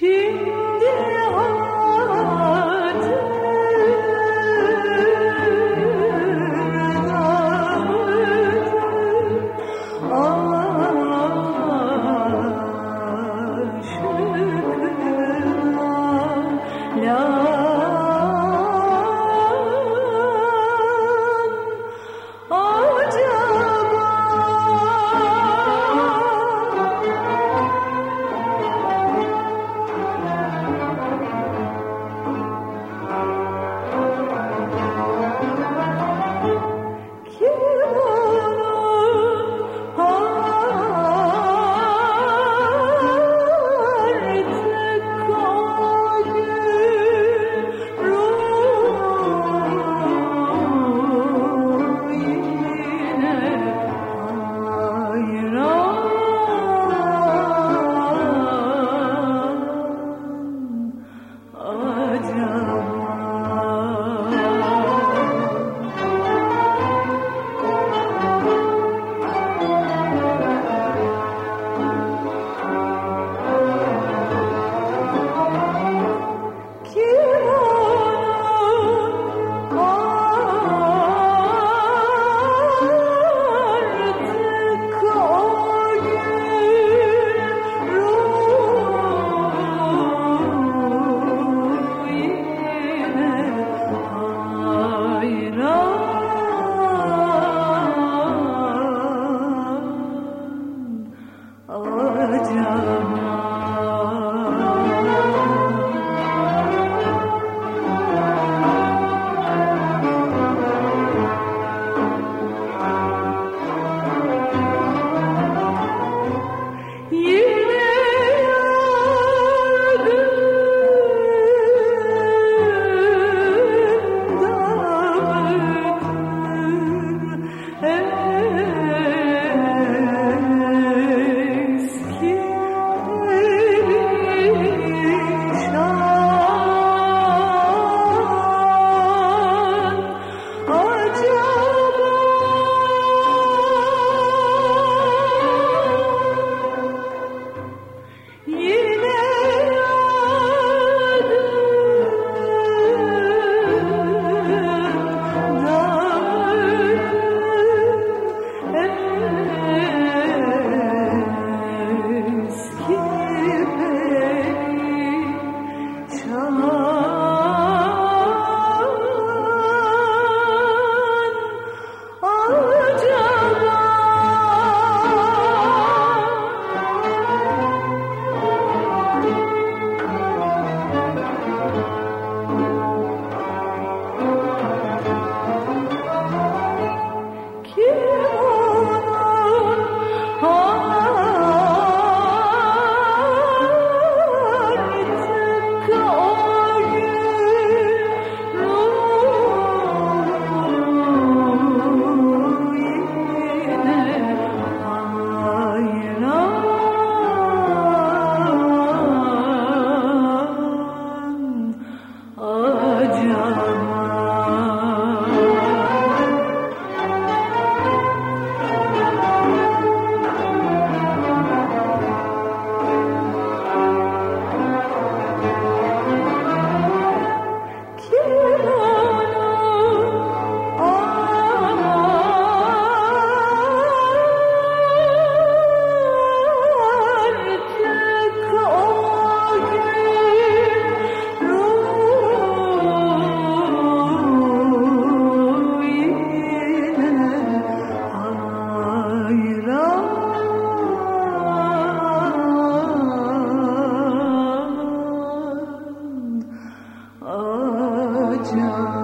Sim. Georgia.